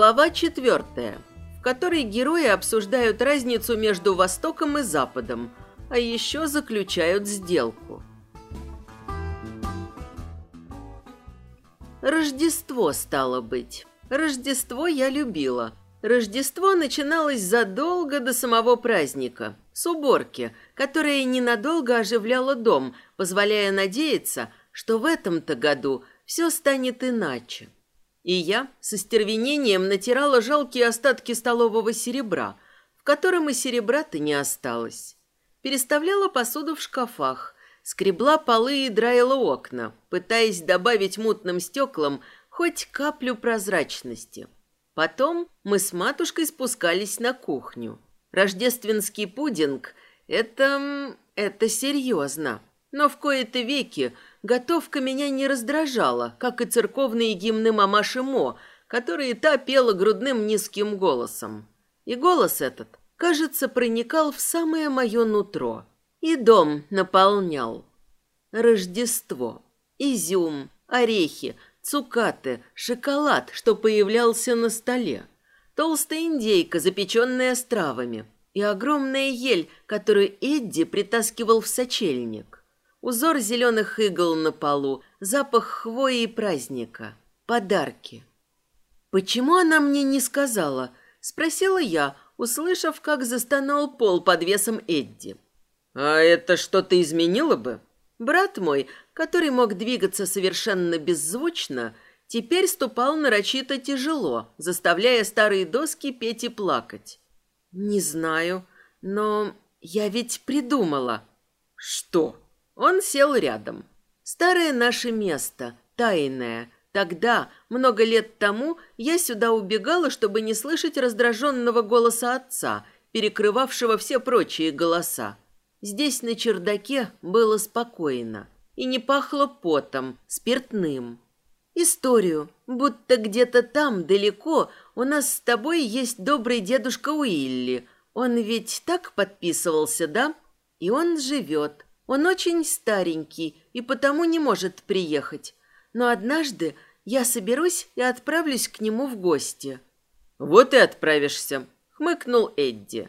Глава четвертая, в которой герои обсуждают разницу между Востоком и Западом, а еще заключают сделку. Рождество стало быть. Рождество я любила. Рождество начиналось задолго до самого праздника, с уборки, которая ненадолго оживляла дом, позволяя надеяться, что в этом-то году все станет иначе. И я со стервенением натирала жалкие остатки столового серебра, в котором и серебра-то не осталось. Переставляла посуду в шкафах, скребла полы и драила окна, пытаясь добавить мутным стеклам хоть каплю прозрачности. Потом мы с матушкой спускались на кухню. Рождественский пудинг – это... это серьезно. Но в кои-то веки готовка меня не раздражала, как и церковные гимны мамаши Мо, которые та пела грудным низким голосом. И голос этот, кажется, проникал в самое мое нутро. И дом наполнял. Рождество, изюм, орехи, цукаты, шоколад, что появлялся на столе. Толстая индейка, запеченная с травами, и огромная ель, которую Эдди притаскивал в сочельник. Узор зеленых игл на полу, запах хвои и праздника, подарки. «Почему она мне не сказала?» – спросила я, услышав, как застонал пол под весом Эдди. «А это что-то изменило бы?» Брат мой, который мог двигаться совершенно беззвучно, теперь ступал нарочито тяжело, заставляя старые доски петь и плакать. «Не знаю, но я ведь придумала». «Что?» Он сел рядом. Старое наше место, тайное. Тогда, много лет тому, я сюда убегала, чтобы не слышать раздраженного голоса отца, перекрывавшего все прочие голоса. Здесь на чердаке было спокойно и не пахло потом, спиртным. Историю, будто где-то там, далеко, у нас с тобой есть добрый дедушка Уилли. Он ведь так подписывался, да? И он живет. Он очень старенький и потому не может приехать. Но однажды я соберусь и отправлюсь к нему в гости». «Вот и отправишься», — хмыкнул Эдди.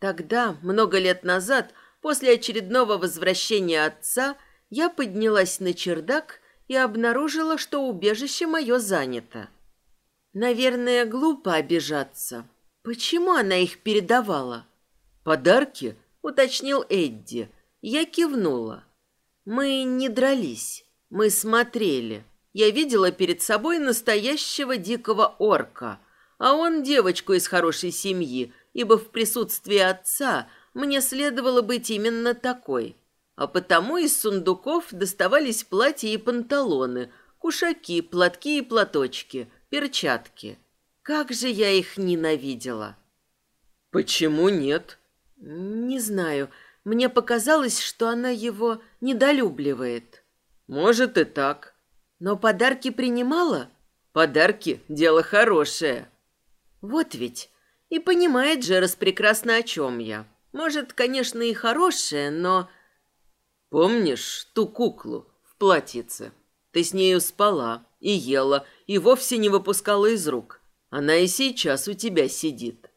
Тогда, много лет назад, после очередного возвращения отца, я поднялась на чердак и обнаружила, что убежище мое занято. Наверное, глупо обижаться. Почему она их передавала? «Подарки?» — уточнил Эдди — я кивнула. Мы не дрались, мы смотрели. Я видела перед собой настоящего дикого орка, а он девочку из хорошей семьи, ибо в присутствии отца мне следовало быть именно такой. А потому из сундуков доставались платья и панталоны, кушаки, платки и платочки, перчатки. Как же я их ненавидела. Почему нет? Не знаю. Мне показалось, что она его недолюбливает. Может и так. Но подарки принимала? Подарки – дело хорошее. Вот ведь. И понимает же распрекрасно, о чем я. Может, конечно, и хорошее, но... Помнишь ту куклу в платьице? Ты с нею спала и ела, и вовсе не выпускала из рук. Она и сейчас у тебя сидит.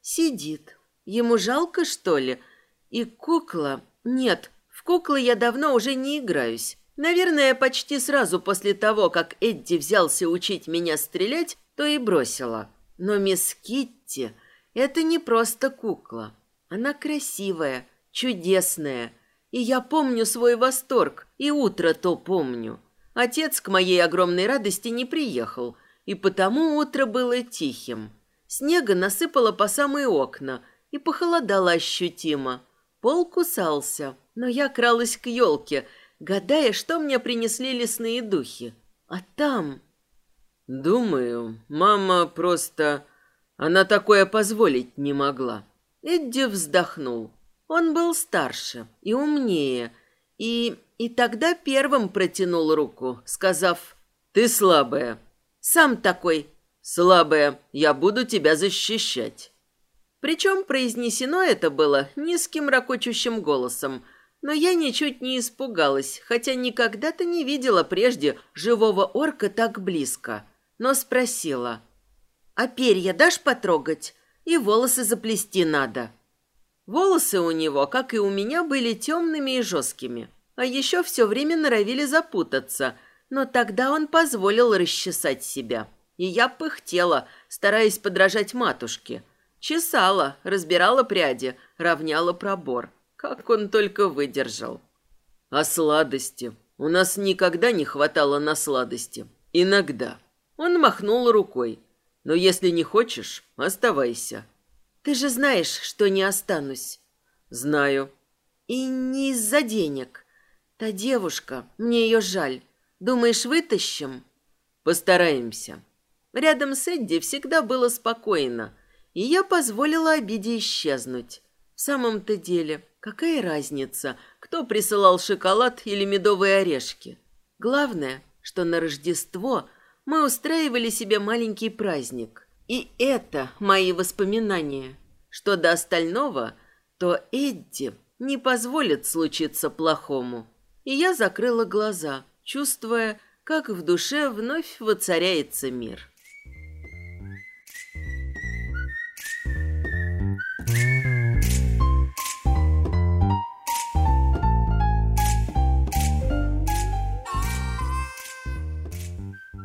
Сидит. Ему жалко, что ли? — и кукла... Нет, в куклы я давно уже не играюсь. Наверное, почти сразу после того, как Эдди взялся учить меня стрелять, то и бросила. Но мисс Китти — это не просто кукла. Она красивая, чудесная. И я помню свой восторг, и утро то помню. Отец к моей огромной радости не приехал, и потому утро было тихим. Снега насыпало по самые окна, и похолодало ощутимо. Пол кусался, но я кралась к елке, гадая, что мне принесли лесные духи. А там... Думаю, мама просто... Она такое позволить не могла. Эдди вздохнул. Он был старше и умнее, и... И тогда первым протянул руку, сказав, «Ты слабая». «Сам такой». «Слабая, я буду тебя защищать». Причем произнесено это было низким ракочущим голосом, но я ничуть не испугалась, хотя никогда-то не видела прежде живого орка так близко, но спросила. А перья дашь потрогать? И волосы заплести надо. Волосы у него, как и у меня, были темными и жесткими. А еще все время норовили запутаться, но тогда он позволил расчесать себя. И я пыхтела, стараясь подражать матушке. Чесала, разбирала пряди, равняла пробор. Как он только выдержал. А сладости? У нас никогда не хватало на сладости. Иногда. Он махнул рукой. Но если не хочешь, оставайся. Ты же знаешь, что не останусь. Знаю. И не из-за денег. Та девушка, мне ее жаль. Думаешь, вытащим? Постараемся. Рядом с Эдди всегда было спокойно, и я позволила обиде исчезнуть. В самом-то деле, какая разница, кто присылал шоколад или медовые орешки? Главное, что на Рождество мы устраивали себе маленький праздник. И это мои воспоминания. Что до остального, то Эдди не позволит случиться плохому. И я закрыла глаза, чувствуя, как в душе вновь воцаряется мир.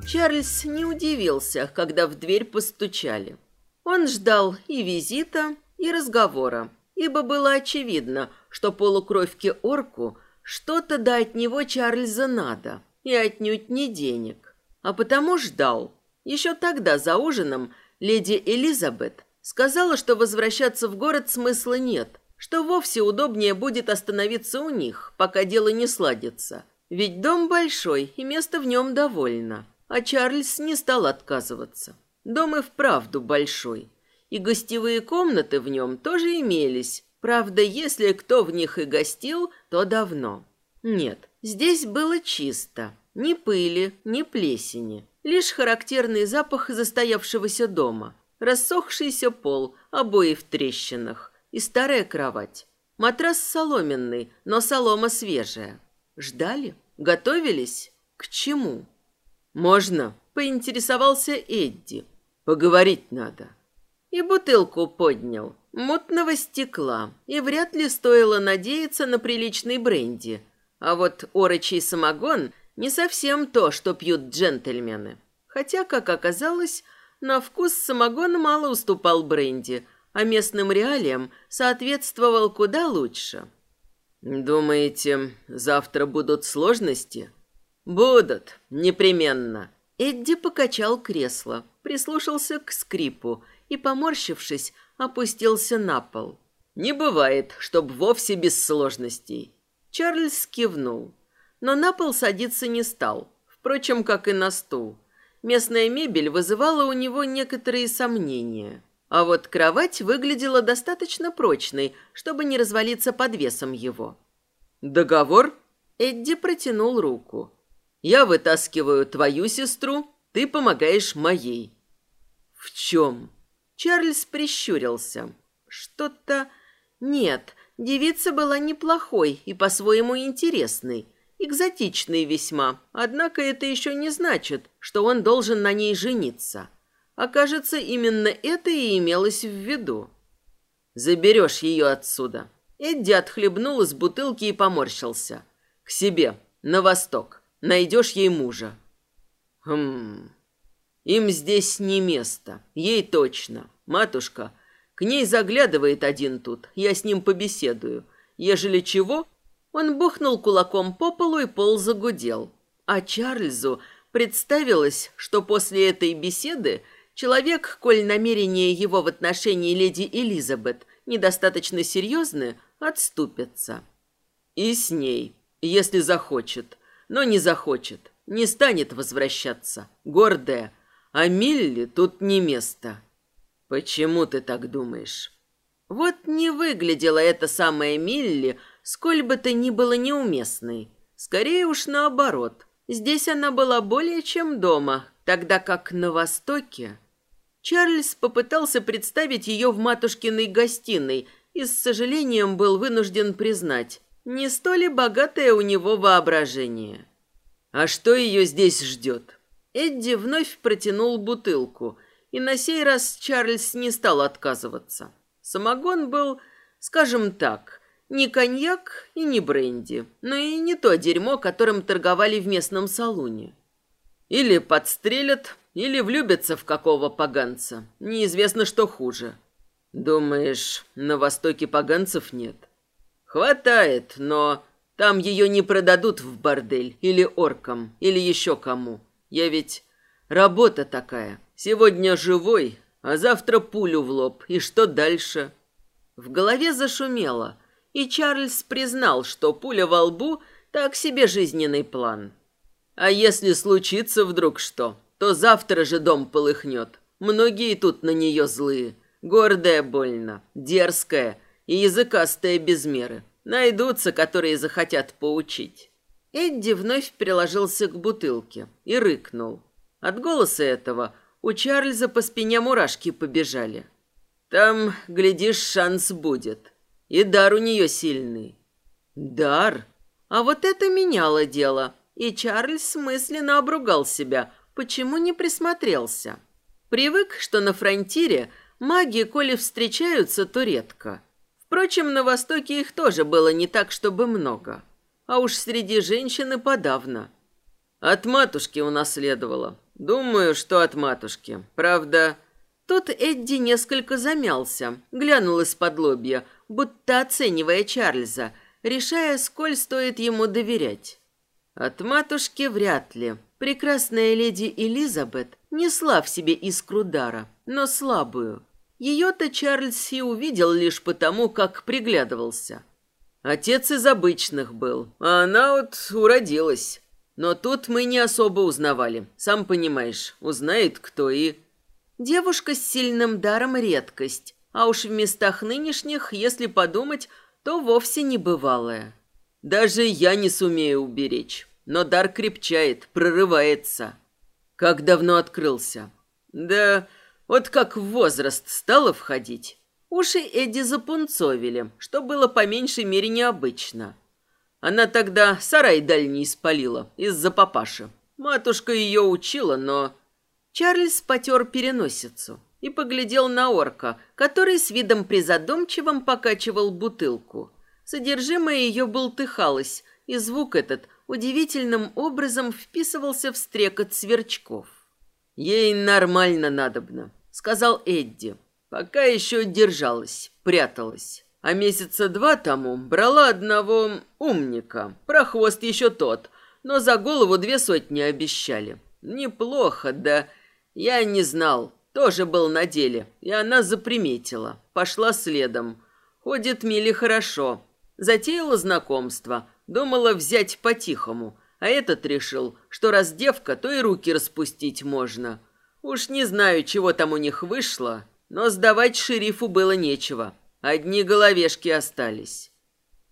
Чарльз не удивился, когда в дверь постучали. Он ждал и визита, и разговора, ибо было очевидно, что полукровке орку что-то да от него Чарльза надо, и отнюдь не денег. А потому ждал. Еще тогда за ужином леди Элизабет сказала, что возвращаться в город смысла нет, что вовсе удобнее будет остановиться у них, пока дело не сладится. Ведь дом большой, и места в нем довольно. А Чарльз не стал отказываться. Дом и вправду большой. И гостевые комнаты в нем тоже имелись. Правда, если кто в них и гостил, то давно. Нет, здесь было чисто. Ни пыли, ни плесени. Лишь характерный запах застоявшегося дома. Рассохшийся пол, обои в трещинах. И старая кровать. Матрас соломенный, но солома свежая. Ждали? Готовились? К чему? «Можно?» – поинтересовался Эдди. «Поговорить надо». И бутылку поднял, мутного стекла, и вряд ли стоило надеяться на приличный бренди. А вот орочий самогон не совсем то, что пьют джентльмены. Хотя, как оказалось, на вкус самогон мало уступал бренди, а местным реалиям соответствовал куда лучше. «Думаете, завтра будут сложности?» «Будут, непременно». Эдди покачал кресло, прислушался к скрипу и, поморщившись, опустился на пол. «Не бывает, чтоб вовсе без сложностей». Чарльз кивнул, но на пол садиться не стал, впрочем, как и на стул. Местная мебель вызывала у него некоторые сомнения. А вот кровать выглядела достаточно прочной, чтобы не развалиться под весом его. «Договор?» Эдди протянул руку. Я вытаскиваю твою сестру, ты помогаешь моей». «В чем?» Чарльз прищурился. «Что-то...» «Нет, девица была неплохой и по-своему интересной, экзотичной весьма, однако это еще не значит, что он должен на ней жениться. Окажется, именно это и имелось в виду». «Заберешь ее отсюда». Эдди отхлебнул из бутылки и поморщился. «К себе, на восток. Найдешь ей мужа. Хм. Им здесь не место. Ей точно. Матушка, к ней заглядывает один тут. Я с ним побеседую. Ежели чего, он бухнул кулаком по полу и пол загудел. А Чарльзу представилось, что после этой беседы человек, коль намерения его в отношении леди Элизабет недостаточно серьезны, отступится. И с ней, если захочет но не захочет, не станет возвращаться. Гордая. А Милли тут не место. Почему ты так думаешь? Вот не выглядела эта самая Милли, сколь бы то ни было неуместной. Скорее уж наоборот. Здесь она была более чем дома, тогда как на Востоке... Чарльз попытался представить ее в матушкиной гостиной и с сожалением был вынужден признать, не столь богатое у него воображение. А что ее здесь ждет? Эдди вновь протянул бутылку, и на сей раз Чарльз не стал отказываться. Самогон был, скажем так, не коньяк и не бренди, но и не то дерьмо, которым торговали в местном салуне. Или подстрелят, или влюбятся в какого поганца. Неизвестно, что хуже. Думаешь, на востоке поганцев нет? Хватает, но там ее не продадут в бордель или оркам, или еще кому. Я ведь... Работа такая. Сегодня живой, а завтра пулю в лоб. И что дальше? В голове зашумело, и Чарльз признал, что пуля во лбу – так себе жизненный план. А если случится вдруг что, то завтра же дом полыхнет. Многие тут на нее злые. Гордая больно, дерзкая и языкастая без меры. Найдутся, которые захотят поучить. Эдди вновь приложился к бутылке и рыкнул. От голоса этого у Чарльза по спине мурашки побежали. Там, глядишь, шанс будет. И дар у нее сильный. Дар? А вот это меняло дело. И Чарльз мысленно обругал себя, почему не присмотрелся. Привык, что на фронтире маги, коли встречаются, то редко. Впрочем, на Востоке их тоже было не так, чтобы много. А уж среди женщин и подавно. От матушки унаследовала. Думаю, что от матушки. Правда... Тут Эдди несколько замялся, глянул из-под лобья, будто оценивая Чарльза, решая, сколь стоит ему доверять. От матушки вряд ли. Прекрасная леди Элизабет несла в себе искру дара, но слабую. Ее-то Чарльз и увидел лишь потому, как приглядывался. Отец из обычных был, а она вот уродилась. Но тут мы не особо узнавали. Сам понимаешь, узнает кто и... Девушка с сильным даром редкость, а уж в местах нынешних, если подумать, то вовсе не бывалая. Даже я не сумею уберечь, но дар крепчает, прорывается. Как давно открылся? Да, вот как в возраст стало входить. Уши Эдди запунцовили, что было по меньшей мере необычно. Она тогда сарай дальний спалила из-за папаши. Матушка ее учила, но... Чарльз потер переносицу и поглядел на орка, который с видом призадумчивым покачивал бутылку. Содержимое ее бултыхалось, и звук этот удивительным образом вписывался в стрекот сверчков. «Ей нормально надобно», — сказал Эдди. «Пока еще держалась, пряталась». А месяца два тому брала одного умника. Про хвост еще тот, но за голову две сотни обещали. Неплохо, да я не знал. Тоже был на деле, и она заприметила. Пошла следом. Ходит Миле хорошо. Затеяла знакомство. Думала взять по-тихому. А этот решил, что раз девка, то и руки распустить можно. Уж не знаю, чего там у них вышло, но сдавать шерифу было нечего. Одни головешки остались.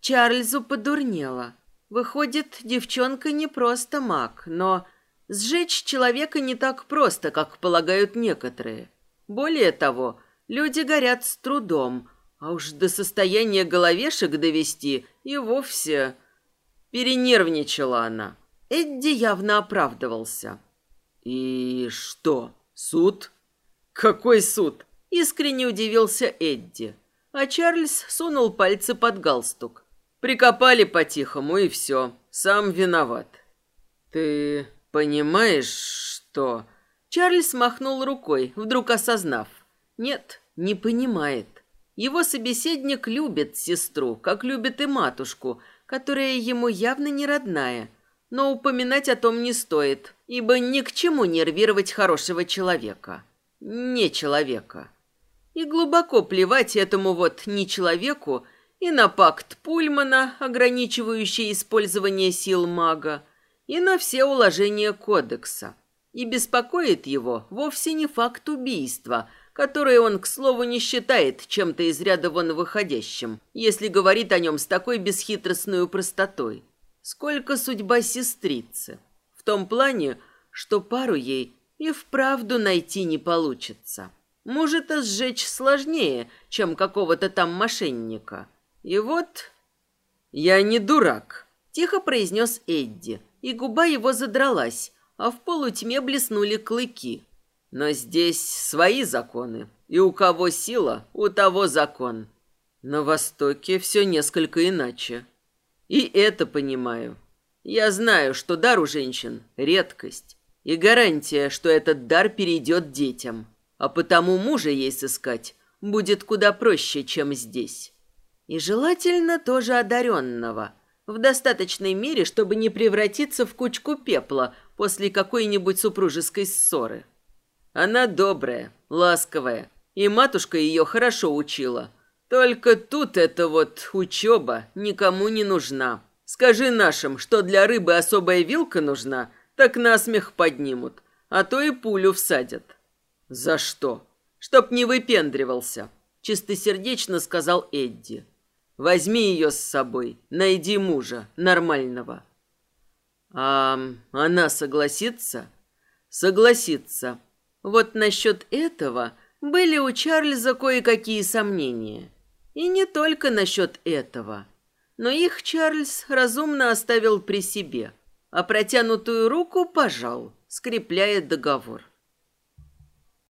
Чарльзу подурнело. Выходит, девчонка не просто маг, но сжечь человека не так просто, как полагают некоторые. Более того, люди горят с трудом, а уж до состояния головешек довести и вовсе... Перенервничала она. Эдди явно оправдывался. «И что, суд?» «Какой суд?» Искренне удивился Эдди а Чарльз сунул пальцы под галстук. Прикопали по-тихому, и все. Сам виноват. Ты понимаешь, что... Чарльз махнул рукой, вдруг осознав. Нет, не понимает. Его собеседник любит сестру, как любит и матушку, которая ему явно не родная. Но упоминать о том не стоит, ибо ни к чему нервировать хорошего человека. Не человека. И глубоко плевать этому вот не человеку и на пакт Пульмана, ограничивающий использование сил мага, и на все уложения кодекса. И беспокоит его вовсе не факт убийства, который он, к слову, не считает чем-то из ряда вон выходящим, если говорит о нем с такой бесхитростной простотой. Сколько судьба сестрицы. Том плане, что пару ей и вправду найти не получится. Мужа-то сжечь сложнее, чем какого-то там мошенника. И вот... «Я не дурак», — тихо произнес Эдди, и губа его задралась, а в полутьме блеснули клыки. Но здесь свои законы, и у кого сила, у того закон. На Востоке все несколько иначе. И это понимаю. Я знаю, что дар у женщин – редкость. И гарантия, что этот дар перейдет детям. А потому мужа ей сыскать будет куда проще, чем здесь. И желательно тоже одаренного. В достаточной мере, чтобы не превратиться в кучку пепла после какой-нибудь супружеской ссоры. Она добрая, ласковая, и матушка ее хорошо учила. Только тут эта вот учеба никому не нужна. Скажи нашим, что для рыбы особая вилка нужна, так насмех поднимут, а то и пулю всадят. За что? Чтоб не выпендривался, чистосердечно сказал Эдди. Возьми ее с собой, найди мужа, нормального. А она согласится? Согласится. Вот насчет этого были у Чарльза кое-какие сомнения. И не только насчет этого. Но их Чарльз разумно оставил при себе, а протянутую руку пожал, скрепляя договор.